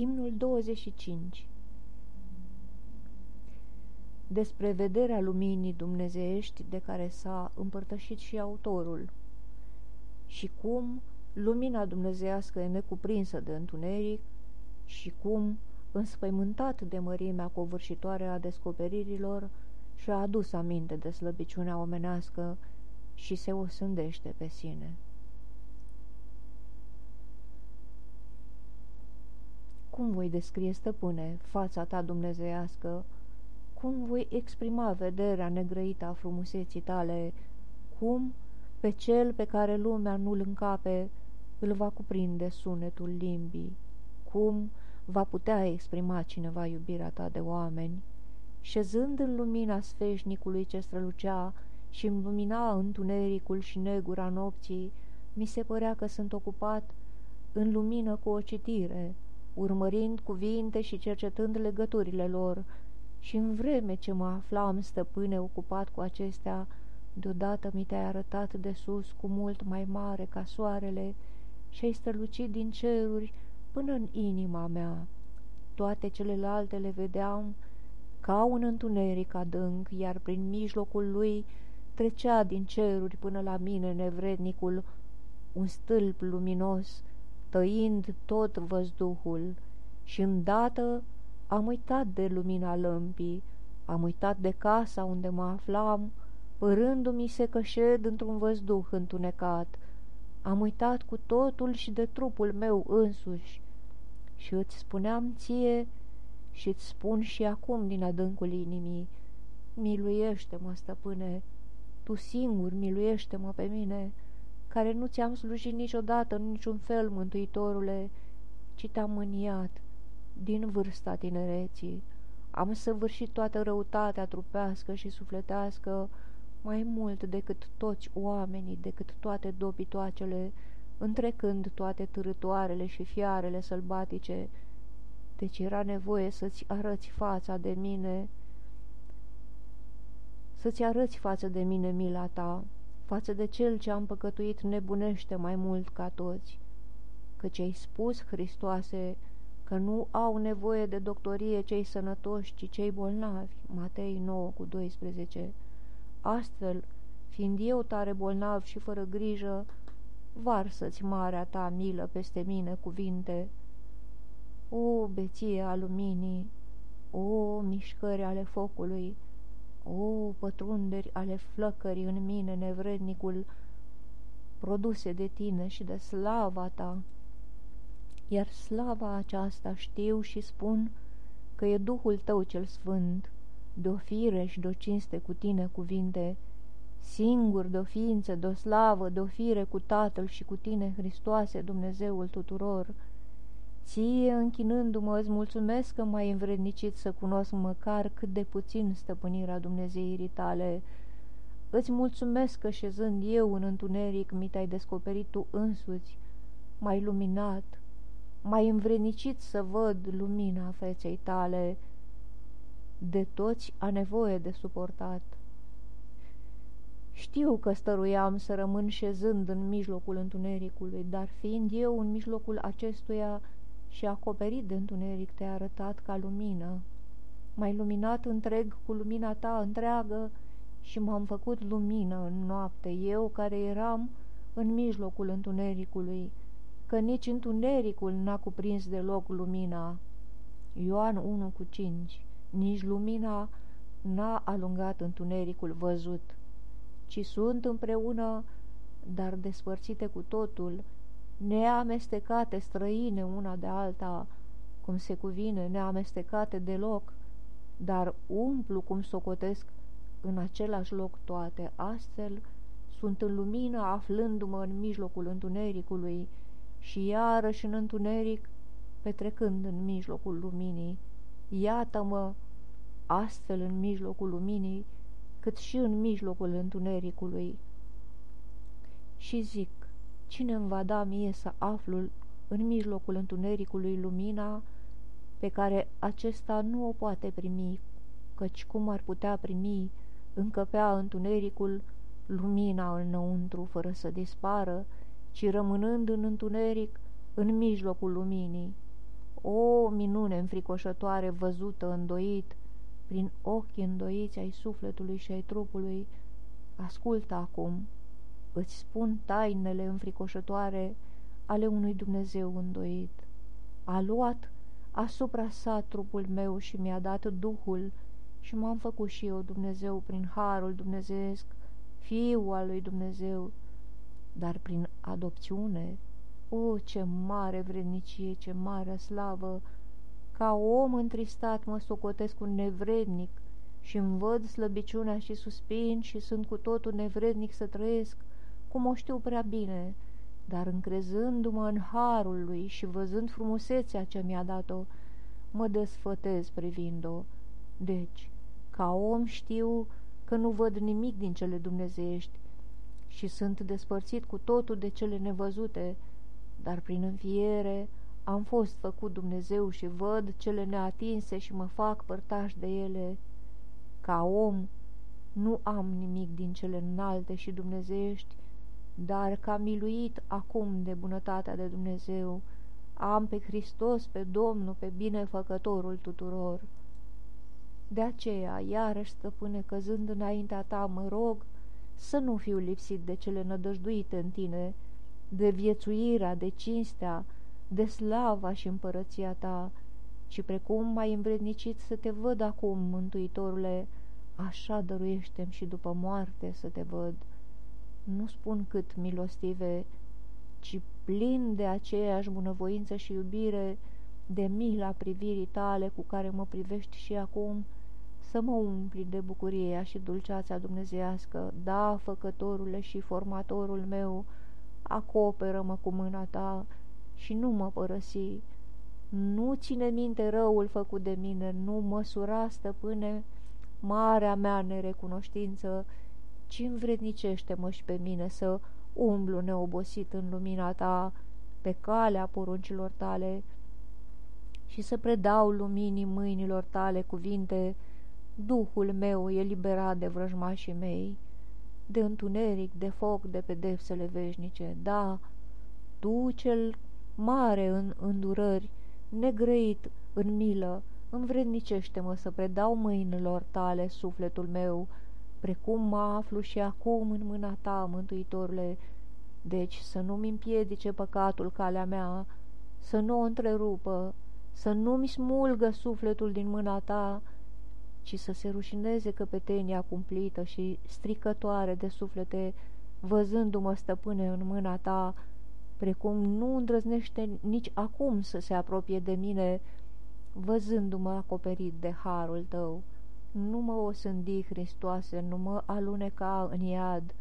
Imnul 25 Despre vederea luminii dumnezeiești de care s-a împărtășit și autorul și cum lumina dumnezească e necuprinsă de întuneric și cum, înspăimântat de mărimea covârșitoare a descoperirilor, și-a adus aminte de slăbiciunea omenească și se osândește pe sine. Cum voi descrie, stăpâne, fața ta dumnezeiască? Cum voi exprima vederea negrăită a frumuseții tale? Cum, pe cel pe care lumea nu-l încape, îl va cuprinde sunetul limbii? Cum va putea exprima cineva iubirea ta de oameni? Șezând în lumina sfeșnicului ce strălucea și îmi lumina întunericul și negura nopții, mi se părea că sunt ocupat în lumină cu o citire, urmărind cuvinte și cercetând legăturile lor, și în vreme ce mă aflam, stăpâne, ocupat cu acestea, deodată mi te-ai arătat de sus cu mult mai mare ca soarele și ai strălucit din ceruri până în inima mea. Toate celelalte le vedeam ca un întuneric adânc, iar prin mijlocul lui trecea din ceruri până la mine nevrednicul un stâlp luminos, tăind tot văzduhul, și îndată am uitat de lumina lămpii, am uitat de casa unde mă aflam, părându-mi se că șed într-un văzduh întunecat, am uitat cu totul și de trupul meu însuși, și îți spuneam ție și îți spun și acum din adâncul inimii, miluiește-mă, stăpâne, tu singur miluiește-mă pe mine, care nu ți-am slujit niciodată în niciun fel, Mântuitorule, ci te-am mâniat din vârsta tinereții. Am săvârșit toată răutatea trupească și sufletească, mai mult decât toți oamenii, decât toate dobitoacele, întrecând toate târătoarele și fiarele sălbatice, deci era nevoie să-ți arăți fața de mine, să-ți arăți față de mine mila ta, față de cel ce am păcătuit nebunește mai mult ca toți, căci ai spus, Hristoase, că nu au nevoie de doctorie cei sănătoși, ci cei bolnavi, Matei 9 cu 12. Astfel, fiind eu tare bolnav și fără grijă, varsă-ți marea ta milă peste mine cuvinte, o beție a luminii, o mișcări ale focului, o pătrunderi ale flăcării în mine, nevrednicul, produse de tine și de slava ta. Iar slava aceasta știu și spun că e Duhul tău cel sfânt, de o fire și de o cinste cu tine cuvinte, singur de o ființă, de o slavă, de o fire cu Tatăl și cu tine, Hristoase, Dumnezeul tuturor, Ție, închinându-mă, îți mulțumesc că m-ai învrednicit să cunosc măcar cât de puțin stăpânirea Dumnezeirii tale. Îți mulțumesc că șezând eu în întuneric mi te-ai descoperit tu însuți, m-ai luminat, m-ai învrednicit să văd lumina feței tale. De toți a nevoie de suportat. Știu că stăruiam să rămân șezând în mijlocul întunericului, dar fiind eu în mijlocul acestuia, și acoperit de întuneric te-a arătat ca lumină. M-ai luminat întreg cu lumina ta întreagă și m-am făcut lumină în noapte, eu care eram în mijlocul întunericului, că nici întunericul n-a cuprins deloc lumina. Ioan 1 cu 5 Nici lumina n-a alungat întunericul văzut, ci sunt împreună, dar despărțite cu totul, neamestecate, străine una de alta, cum se cuvine, neamestecate deloc, dar umplu cum socotesc în același loc toate. Astfel sunt în lumină aflându-mă în mijlocul întunericului și iarăși în întuneric petrecând în mijlocul luminii. Iată-mă astfel în mijlocul luminii, cât și în mijlocul întunericului. Și zic, Cine îmi va da mie să aflu în mijlocul întunericului lumina pe care acesta nu o poate primi, căci cum ar putea primi, încăpea întunericul lumina înăuntru fără să dispară, ci rămânând în întuneric în mijlocul luminii. O minune înfricoșătoare văzută îndoit, prin ochii îndoiți ai sufletului și ai trupului, ascultă acum, îți spun tainele înfricoșătoare ale unui Dumnezeu îndoit. A luat asupra sa trupul meu și mi-a dat Duhul și m-am făcut și eu Dumnezeu prin harul dumnezeesc, Fiul al lui Dumnezeu, dar prin adopțiune, o, ce mare vrednicie, ce mare slavă! Ca om întristat mă socotesc un nevrednic și îmi văd slăbiciunea și suspin și sunt cu totul nevrednic să trăiesc, cum o știu prea bine, dar încrezându-mă în harul lui și văzând frumusețea ce mi-a dat-o, mă desfătez privind-o. Deci, ca om știu că nu văd nimic din cele dumnezeiești și sunt despărțit cu totul de cele nevăzute, dar prin înfiere am fost făcut Dumnezeu și văd cele neatinse și mă fac părtaș de ele. Ca om nu am nimic din cele înalte și dumnezeiești, dar ca miluit acum de bunătatea de Dumnezeu, am pe Hristos, pe Domnul, pe binefăcătorul tuturor. De aceea, iarăși, stăpâne, căzând înaintea ta, mă rog să nu fiu lipsit de cele nădăjduite în tine, de viețuirea, de cinstea, de slava și împărăția ta, ci precum m-ai învrednicit să te văd acum, Mântuitorule, așa dăruiește-mi și după moarte să te văd. Nu spun cât milostive, ci plin de aceeași bunăvoință și iubire, de mila privirii tale cu care mă privești și acum, să mă umpli de bucuria și dulceața dumnezească, da, făcătorule și formatorul meu, acoperă-mă cu mâna ta și nu mă părăsi. Nu ține minte răul făcut de mine, nu măsura, stăpâne, marea mea nerecunoștință, ci învrednicește-mă și pe mine să umblu neobosit în lumina ta, pe calea poruncilor tale și să predau luminii mâinilor tale cuvinte, Duhul meu e liberat de vrăjmașii mei, de întuneric, de foc, de pedepsele veșnice. Da, tu cel mare în îndurări, negrăit în milă, învrednicește-mă să predau mâinilor tale sufletul meu, precum mă aflu și acum în mâna ta, Mântuitorule, deci să nu-mi împiedice păcatul calea mea, să nu o întrerupă, să nu-mi smulgă sufletul din mâna ta, ci să se rușineze căpetenia cumplită și stricătoare de suflete, văzându-mă stăpâne în mâna ta, precum nu îndrăznește nici acum să se apropie de mine, văzându-mă acoperit de harul tău. Nu mă osândi, Hristoase, nu mă aluneca în iad,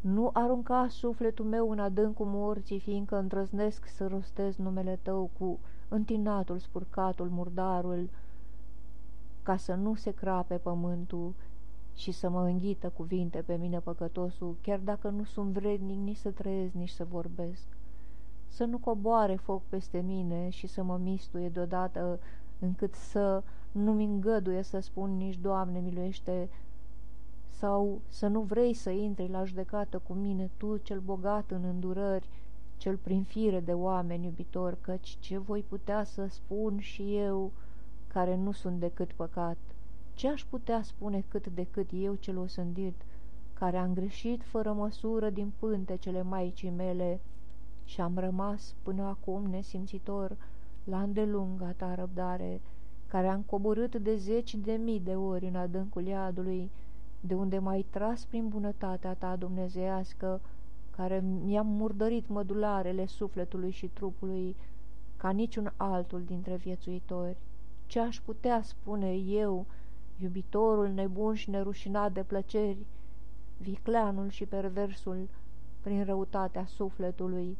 nu arunca sufletul meu în adâncul morții, fiindcă îndrăznesc să rostez numele tău cu întinatul, spurcatul, murdarul, ca să nu se crape pământul și să mă înghită cuvinte pe mine păcătosul, chiar dacă nu sunt vrednic nici să trăiesc, nici să vorbesc. Să nu coboare foc peste mine și să mă mistuie deodată încât să nu-mi îngăduie să spun nici Doamne miluiește sau să nu vrei să intri la judecată cu mine, tu cel bogat în îndurări, cel prin fire de oameni iubitor, căci ce voi putea să spun și eu, care nu sunt decât păcat? Ce aș putea spune cât de cât eu cel osândit, care am greșit fără măsură din pântecele maicii mele și am rămas până acum nesimțitor la îndelunga ta răbdare, care am coborât de zeci de mii de ori în adâncul iadului, de unde m-ai tras prin bunătatea ta dumnezeiască, care mi-am murdărit mădularele sufletului și trupului, ca niciun altul dintre viețuitori. Ce aș putea spune eu, iubitorul nebun și nerușinat de plăceri, vicleanul și perversul, prin răutatea sufletului,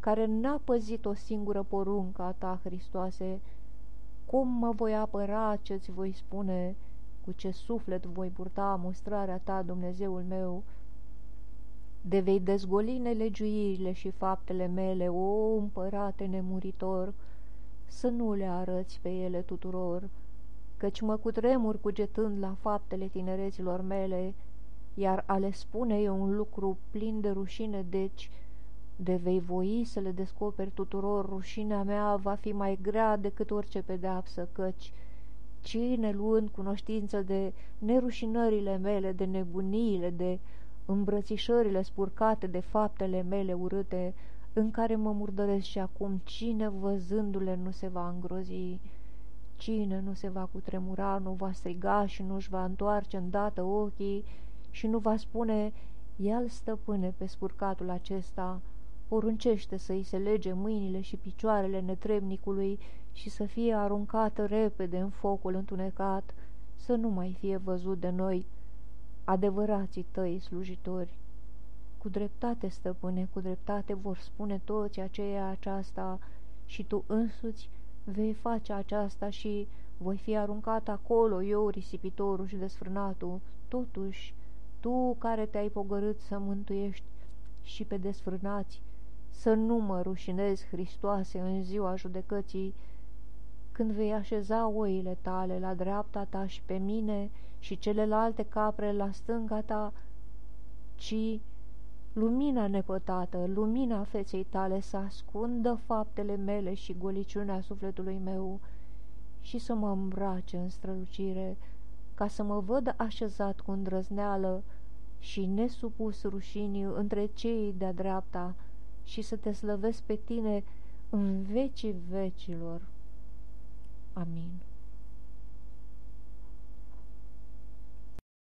care n-a păzit o singură poruncă a ta, Hristoase, cum mă voi apăra ce-ți voi spune, cu ce suflet voi purta mustrarea ta, Dumnezeul meu, de vei dezgoli nelegiuirile și faptele mele, o împărate nemuritor, să nu le arăți pe ele tuturor, căci mă cutremur cugetând la faptele tinereților mele, iar a le spune e un lucru plin de rușine, deci de vei voi să le descoperi tuturor, rușinea mea va fi mai grea decât orice pedeapsă, căci cine luând cunoștință de nerușinările mele, de nebuniile, de îmbrățișările spurcate de faptele mele urâte, în care mă murdăresc și acum, cine văzându-le nu se va îngrozi, cine nu se va cutremura, nu va striga și nu-și va întoarce îndată ochii și nu va spune, ia-l stăpâne pe spurcatul acesta, poruncește să-i se lege mâinile și picioarele netrebnicului și să fie aruncată repede în focul întunecat, să nu mai fie văzut de noi, adevărații tăi slujitori. Cu dreptate, stăpâne, cu dreptate vor spune toți aceea aceasta și tu însuți vei face aceasta și voi fi aruncat acolo, eu, risipitorul și desfrânatul. Totuși, tu care te-ai pogărât să mântuiești și pe desfrânați, să nu mă rușinezi, Hristoase, în ziua judecății, când vei așeza oile tale la dreapta ta și pe mine și celelalte capre la stânga ta, ci lumina nepătată, lumina feței tale să ascundă faptele mele și goliciunea sufletului meu și să mă îmbrace în strălucire, ca să mă văd așezat cu îndrăzneală și nesupus rușinii între cei de-a dreapta și să te slăvesc pe tine în vecii vecilor. Amin.